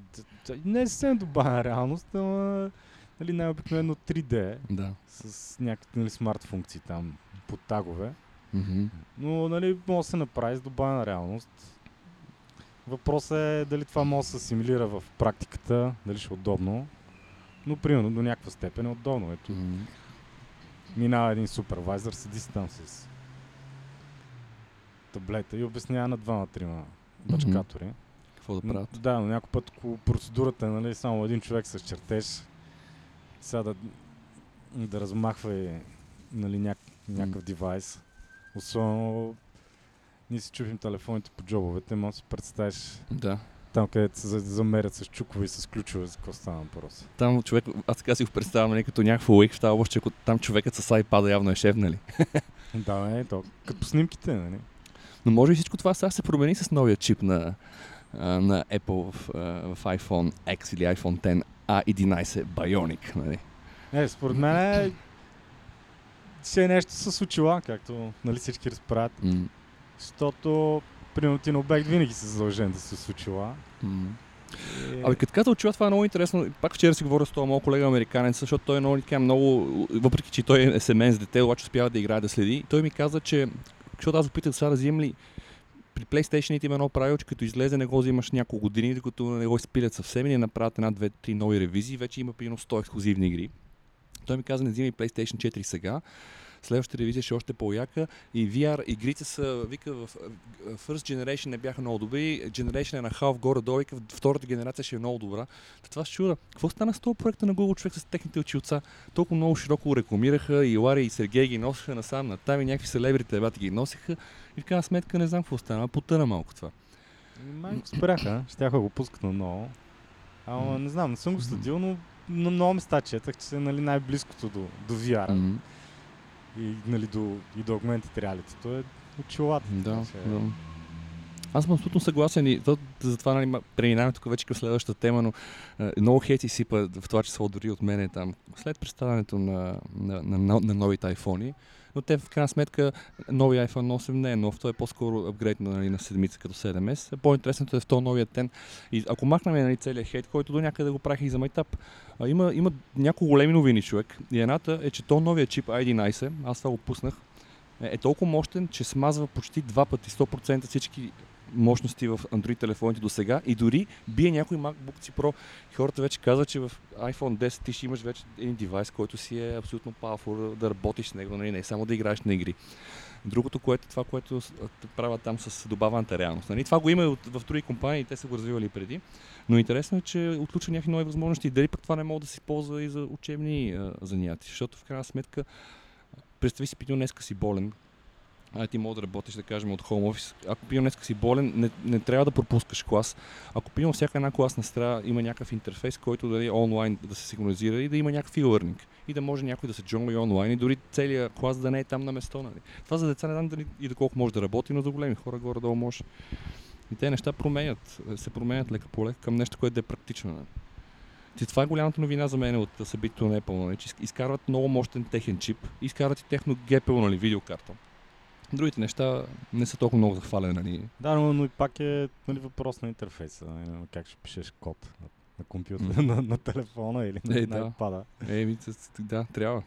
Не е съвсем добавена реалност, ама нали, най-обикновено 3D Да. с някакви нали, смарт функции там по тагове. Мгм. Но нали, може да се направи с добавена реалност. Въпросът е дали това може да се асимилира в практиката, дали ще е удобно. Но примерно до някаква степен е удобно. Ето, Мгм. минава един супервайзър, седи си там с таблета и обяснява на двама-трима бачкатори. Какво да правят? Да, но някой път ако процедурата е нали, само един човек с чертеж, сега да, да размахва и нали, няк, някакъв девайс. Особено ние си чупим телефоните по джобовете, може да си представиш Да. там където се за- замерят с чукове и с ключове, за какво става въпрос. Там човек, аз така си го представям, нали, като някакво лик в тази област, че там човекът с iPad явно е шеф, нали? Да, е то. Като снимките, нали? Но може и всичко това сега се промени с новия чип на, на Apple в, в iPhone X или iPhone X A11 Bionic, нали? Е, според мен е, все нещо се случила, както нали, всички разправят. М, Защото, примерно, ти на обект винаги си задължен да се случила. м. И... Абе, като каза очува, това е много интересно. Пак вчера си говоря с този моят колега американец, защото той е много, така, много, въпреки че той е семен с дете, обаче успява да играе да следи. Той ми каза, че, защото аз го питах сега да взимам ли при PlayStation има едно правило, че като излезе не го взимаш няколко години, докато не го изпилят съвсем и не направят една, две, три нови ревизии, вече има примерно 100 ексклюзивни игри. Той ми каза, не взимай PlayStation 4 сега, следващата ревизия ще е още по-яка и VR игрите са, вика, в First Generation не бяха много добри, Generation е на half горе-долу, вика, втората генерация ще е много добра. Та това се чуда. Какво стана с този проект на Google човек с техните очилца? Толкова много широко рекламираха и Лари и Сергей ги носеха насам, натам и някакви селебрите бати ги носеха и в крайна сметка не знам какво стана, потъна малко това. Майко спряха, щяха го пускат на ново. Ама не знам, не съм го следил, но на много места четах, че е нали, най-близкото до, до VR М, и, нали, до, и до augmented reality. То е очилата. Да, така че- да. Аз съм абсолютно съгласен и то, затова нали, преминаваме тук вече към следващата тема, но е, много хейти сипа, в това число дори от мене там, след представянето на, на, на, на, на новите айфони. Но те в крайна сметка, новия iPhone 8 не е нов, той е по-скоро апгрейд на, нали, на седмица като 7S. По-интересното е в този новия тен. И ако махнем нали, целият хейт, който до някъде го правих и за майтап, има, има няколко големи новини човек. И едната е, че то новия чип i11, аз това го пуснах, е, е толкова мощен, че смазва почти два пъти 100% всички мощности в Android телефоните до сега и дори бие някой MacBook Pro. И хората вече казват, че в iPhone 10 ти ще имаш вече един девайс, който си е абсолютно powerful да, работиш с него, нали? не само да играеш на игри. Другото, което това, което правят там с добавената реалност. Нали? Това го има от, в други компании, те са го развивали преди. Но интересно е, че отключва някакви нови възможности и дали пък това не може да се използва и за учебни занятия. Защото в крайна сметка, представи си, пидил днеска си болен, а ти мога да работиш, да кажем, от home office. Ако пивам днеска си болен, не, не трябва да пропускаш клас. Ако пивам всяка една класна страна, има някакъв интерфейс, който да е онлайн да се сигнализира и да има някакъв e-learning. И да може някой да се джонга онлайн и дори целият клас да не е там на место. Нали. Това за деца не знам дали и доколко може да работи, но за големи хора горе-долу може. И те неща променят, се променят лека по лека към нещо, което да е практично. Нали? Ти, това е голямата новина за мен от събитието на Apple, нали? че изкарват много мощен техен чип, изкарват и техно GPU, нали, видеокарта. Другите неща не са толкова много захвалени. Нали? Да, но, но и пак е нали, въпрос на интерфейса. Нали, как ще пишеш код на, на компютъра, mm. на, на телефона или е, на да. iPad. Еми, да, трябва.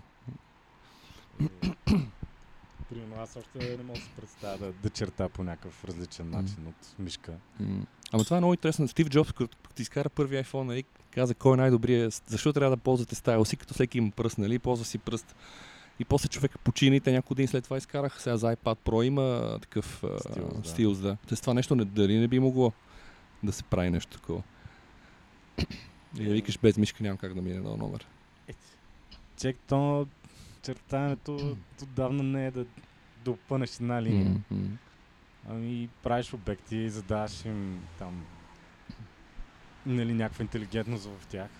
Примерно аз още не мога да се представя да, да черта по някакъв различен начин mm. от мишка. Mm. Ама това е много интересно. Стив Джобс, като ти изкара първи iPhone, нали, каза кой е най-добрият, защо трябва да ползвате стайл си, като всеки има пръст, нали, ползва си пръст. И после човек почина и те няколко дни след това изкарах. Сега за iPad Pro има такъв стил, да. да. Тоест това нещо не, дали не би могло да се прави нещо такова. И да викаш без мишка няма как да мине на номер. Чек, то чертането отдавна не е да, да опънеш една линия. Mm-hmm. Ами правиш обекти, задаваш им там нали, някаква интелигентност в тях.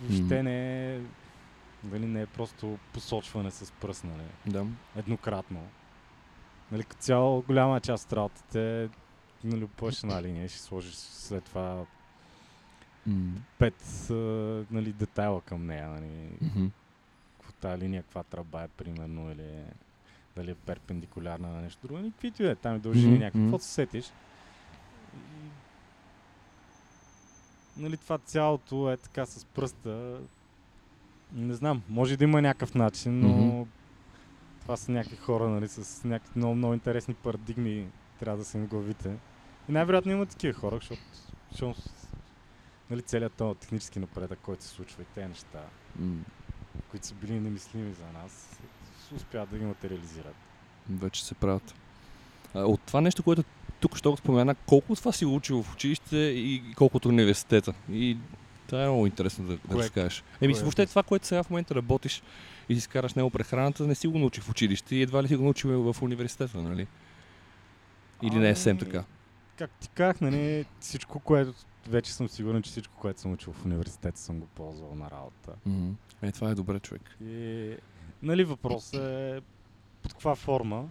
Въобще mm-hmm. не е Нали, не е просто посочване с пръст, нали? Да. Еднократно. Нали, като цяло голяма част от работата е нали, по една линия ще сложиш след това mm. пет нали, детайла към нея. Нали. Mm-hmm. Тази линия каква тръба е, примерно, или дали е перпендикулярна на нещо друго. Каквито и е, там е дължини mm-hmm. някакво. Какво се сетиш? И, нали, това цялото е така с пръста, не знам, може да има някакъв начин, но mm-hmm. това са някакви хора, нали, с някакви много, много интересни парадигми, трябва да са им главите. И най-вероятно има такива хора, защото, защото нали, целият този технически напредък, който се случва и тези неща, mm. които са били немислими за нас, успяват да ги материализират. Вече се правят. От това нещо, което тук ще го спомена, колко това си учил в училище и колкото университета? И това е много интересно да, да разкажеш. Еми, Кое? въобще това, което сега в момента работиш и си скараш него прехраната, не си го научи в училище и едва ли си го научил в университета, нали? Или а, не е съвсем така? Как ти казах, нали, всичко, което вече съм сигурен, че всичко, което съм учил в университета, съм го ползвал на работа. Mm-hmm. Е, това е добре, човек. И, нали, въпрос е под каква форма.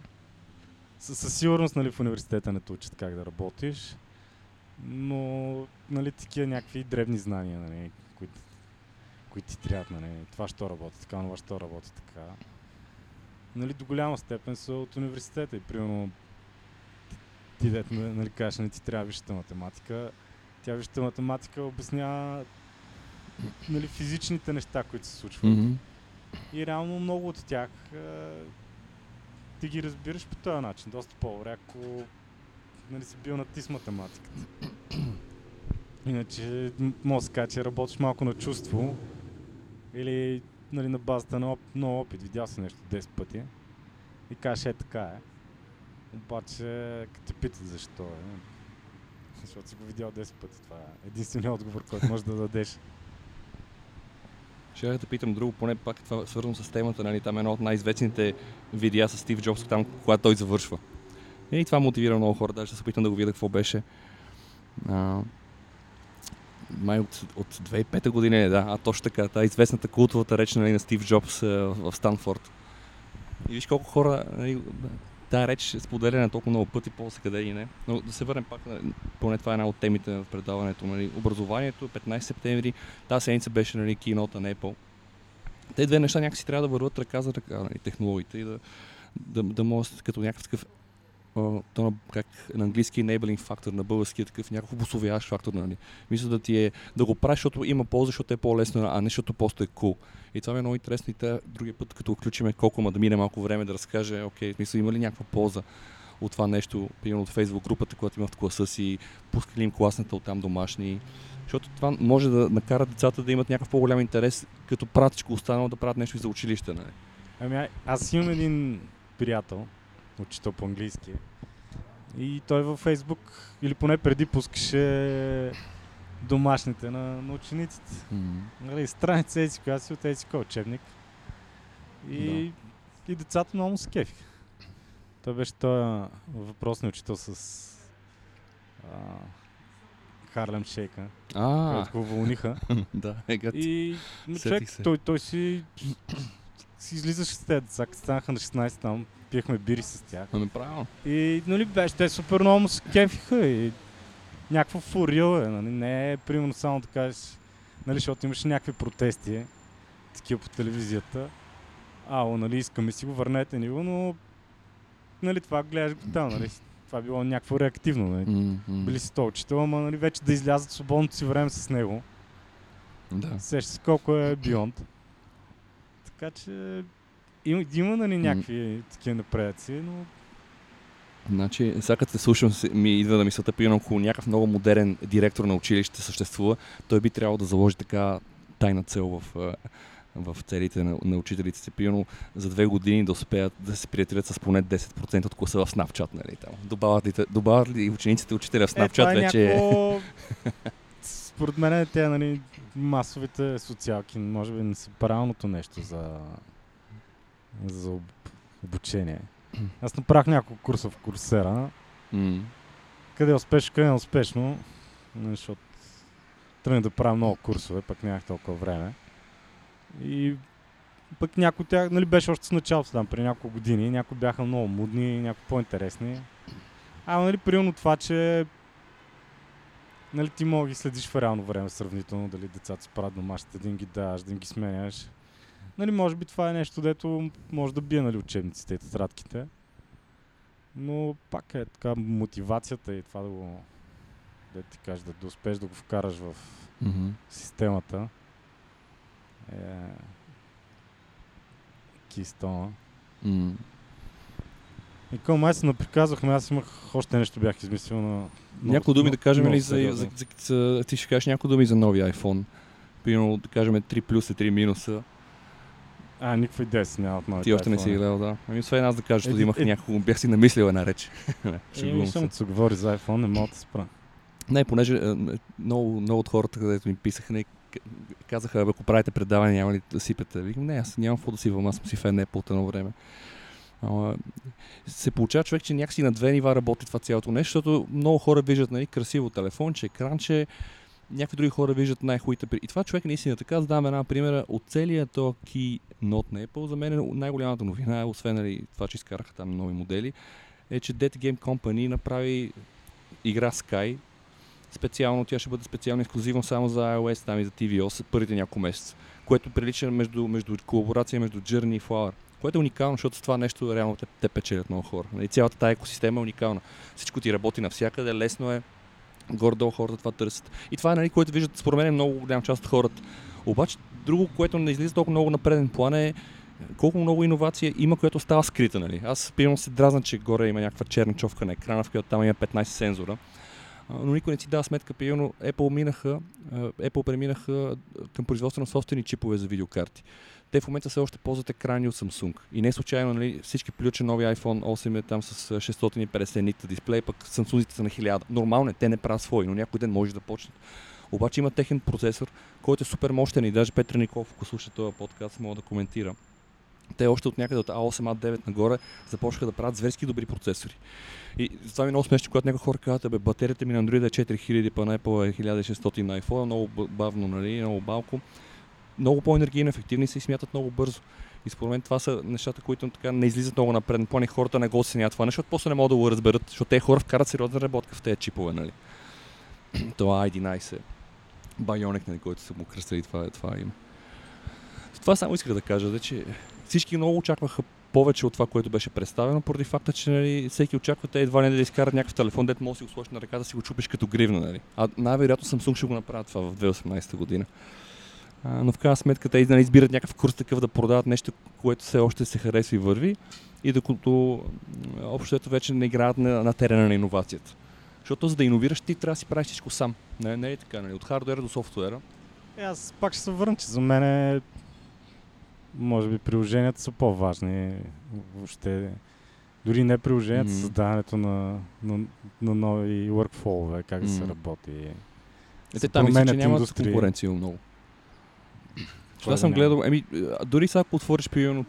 Със сигурност, нали, в университета не те учат как да работиш но нали, такива някакви древни знания, нали, които, които ти трябват. Нали. Това ще работи така, това ще работи така. Нали, до голяма степен са от университета и примерно ти, ти дете, нали, кажеш, нали, ти трябва висшата математика, тя висшата математика обяснява нали, физичните неща, които се случват. Mm-hmm. И реално много от тях ти ги разбираш по този начин, доста по-добре, ако нали, си бил на ТИС математиката. Иначе, може да се каже, че работиш малко на чувство или нали, на базата на, оп, на опит. Видял си нещо 10 пъти и кажеш, е така е. Обаче, като те питат защо е, защото си го видял 10 пъти, това е единственият отговор, който можеш да дадеш. Ще да те питам друго, поне пак това свързано с темата, нали, там е едно от най-известните видеа с Стив Джобс, там, когато той завършва. И това мотивира много хора, даже се опитам да го видя какво беше. Май от, от 2005 година е, да, а точно така, тази известната култовата реч нали, на Стив Джобс а, в Станфорд. И виж колко хора, нали, тази реч е споделена толкова много пъти, после къде и не. Но да се върнем пак, поне това е една от темите в предаването. Нали, образованието, 15 септември, тази седмица беше нали, кинота на Apple. Те две неща някакси трябва да върват ръка за ръка, нали, технологиите и да, да, да може като някакъв то как, на английски enabling фактор, на български е такъв някакъв обословяващ фактор. Нали. Мисля да ти е да го правиш, защото има полза, защото е по-лесно, а не защото просто е cool. И това ми е много интересно и те, другия път, като включиме колко, ма да мине малко време да разкаже, окей, мисля, има ли някаква полза от това нещо, примерно от Facebook групата, която има в класа си, пускали им класната оттам домашни. Защото това може да накара децата да имат някакъв по-голям интерес, като правят всичко останало да правят нещо и за училище. Нали? Ами аз имам един приятел, учител по английски. И той във Фейсбук, или поне преди пускаше домашните на, на учениците. Mm-hmm. Нали, страница еси, която си от еси учебник. И, да. и децата много се кефиха. Той беше този въпросния учител с а, Харлем Шейка, който го вълниха. да, егът. И човек, той, той си си излизаш с тези деца, като станаха на 16 там, пиехме бири с тях. Ами правилно. И нали беше, те супер много му се кефиха и някаква фурил е, нали? не е примерно само да кажеш, нали, защото имаше някакви протести, такива по телевизията. Ало, нали, искаме си го, върнете ни го, но нали, това гледаш го там, нали, това било някакво реактивно, нали. М. Били си то учител, ама нали, вече да излязат свободното си време с него. Да. Сеща се колко е Beyond. Така че има, има нали, някакви такива напредъци, но Значи, сега като те слушам, се- ми идва да мисълта, примерно, ако някакъв много модерен директор на училище съществува, той би трябвало да заложи така тайна цел в, в целите на, на учителите си. Примерно, за две години да успеят да се приятелят с поне 10% от класа в Snapchat, нали? Там. Добавят, ли, добавят ли учениците учителя в е, Snapchat е вече? някакво... Според мен те, нали, масовите социалки, може би не са правилното нещо за, за об, обучение. Аз направих няколко курса в Курсера, М. къде е успешно, къде е успешно, нали, защото тръгнах да правя много курсове, пък нямах толкова време. И пък някои от тях, нали, беше още с началото там, преди няколко години, някои бяха много мудни, някои по-интересни. А, нали, примерно това, че нали, ти мога ги следиш в реално време сравнително, дали децата си правят домашните, да им ги даваш, да им ги сменяш. Нали, може би това е нещо, дето може да бие нали, учебниците и тетрадките. Но пак е така мотивацията и това да го да ти кажа, да, да успееш да го вкараш в Мгм. системата е кистона. М. И към май се наприказвахме, аз имах още нещо бях измислил на... Няколко думи да кажем ли за, за, за, ти ще кажеш няколко думи за новия iPhone. Примерно да кажем 3 плюса, 3 минуса. А, никаква идея си няма от новите Ти още не си гледал, да. Ами освен аз да кажа, защото Е, имах е- няколко, бях си намислил една реч. Е, шегувам само се. се говори за iPhone, не мога да спра. Не, понеже е, м, много, много от хората, където ми писаха, не, казаха, "Абе, ако правите предаване, няма ли да сипете? Викам, не, аз нямам какво да сипвам, аз съм си фен Apple едно време. Ама, се получава човек, че някакси на две нива работи това цялото нещо, защото много хора виждат нали, красиво телефонче, екранче, някакви други хора виждат най-хубавите. при- И това човек наистина така, за да дам една примера от целия то keynote на Apple. За мен най-голямата новина, освен нали, това, че изкараха там нови модели, е, че Dead Game Company направи игра Sky, специално, тя ще бъде специално ексклюзивно само за iOS там и за tvOS първите няколко месеца, което прилича между, между колаборация между Journey и Flower, което е уникално, защото това нещо реално те, те печелят много хора. Нали, цялата тази екосистема е уникална. Всичко ти работи навсякъде, лесно е, горе-долу хората това търсят. И това е, нали, което виждат, според мен, е много голяма част от хората. Обаче, друго, което не излиза толкова много на преден план е колко много иновация има, която става скрита. Нали? Аз примерно се дразна, че горе има някаква черна човка на екрана, в която там има 15 сензора. Но никой не си дава сметка, примерно Apple, минаха, Apple преминаха към производство на собствени чипове за видеокарти. Те в момента все още ползват екрани от Samsung. И не случайно нали, всички плюча нови iPhone 8 е там с а, 650 нита дисплей, пък Samsung са на 1000. Нормално е, те не правят свои, но някой ден може да почнат. Обаче има техен процесор, който е супер мощен и даже Петър Николов, ако слуша този подкаст, мога да коментира. Те още от някъде от A8, A9 нагоре започнаха да правят зверски добри процесори. И това ми е много смешно, когато някои хора казват, бе, батерията ми на Android е 4000, па на Apple е 1600 на iPhone, много б- бавно, нали, много балко. Много по-енергийно ефективни са и смятат много бързо. И според мен това са нещата, които така не излизат много напред. Плани хората не го оценят това нещо, после не могат да го разберат, защото те хора вкарат сериозна работка в тези чипове, нали. това i11 Bionic, нали, който са му кръстили, това е това има. Това само исках да кажа, да, че всички много очакваха повече от това, което беше представено, поради факта, че нали, всеки очаква те едва не да изкарат някакъв телефон, дето може да си го сложиш на ръка да си го чупиш като гривна. Нали. А най-вероятно Samsung ще го направят това в 2018 година. А, но в крайна сметка те нали, избират някакъв курс такъв да продават нещо, което все още се харесва и върви и докато общо ето вече не играят на, на терена на иновацията. Защото за да иновираш, ти трябва да си правиш всичко сам. Не, не е така, нали? от хардуера до софтуера. Е, аз пак ще се върна, че за мен е... Може би приложенията са по-важни. Въобще, дори не приложенията, Мгм. създаването на, на, на нови workflow как да се Мгм. работи. Е, Се те там мисля, че нямат индустрии. конкуренция много. Да съм няма. гледал. Еми, дори сега ако отвориш, примерно,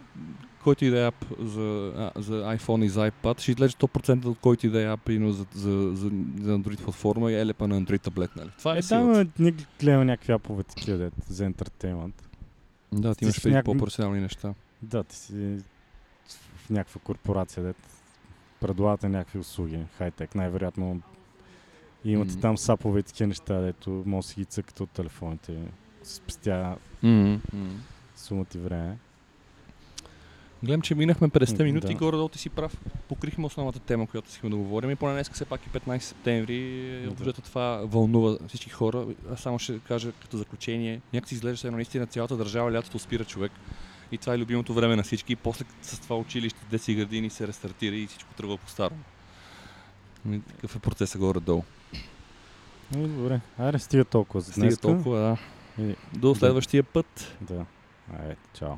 който и да е ап за, а, за iPhone и за iPad, ще излезе 100% от който и да е ап за, за, за, за Android платформа и елепа на Android таблет. Нали? Това е, Е, силата. да, ние гледаме някакви апове такива, за ентертеймент. Да, ти ти имаш преди някак- по-професионални неща. Да, ти си в някаква корпорация, дет предлагате някакви услуги, хай-тек, най-вероятно имате Мгм. там сапове и такива неща, дето може да си ги цъкате от телефоните, спестя Mm-hmm. сумата и време. Гледам, че минахме 50 М, минути да. и горе-долу ти си прав. Покрихме основната тема, която искаме да говорим. И поне днес все пак е 15 септември. Да. Това вълнува всички хора. Аз само ще кажа като заключение. Някак си изглежда, едно наистина цялата държава лятото спира човек. И това е любимото време на всички. И после с това училище, деси градини се рестартира и всичко тръгва по-старому. И Такъв е процесът горе-долу. Ами, добре, айде стига толкова за Стига днес. толкова, да. И- До следващия път. Да, айде, чао.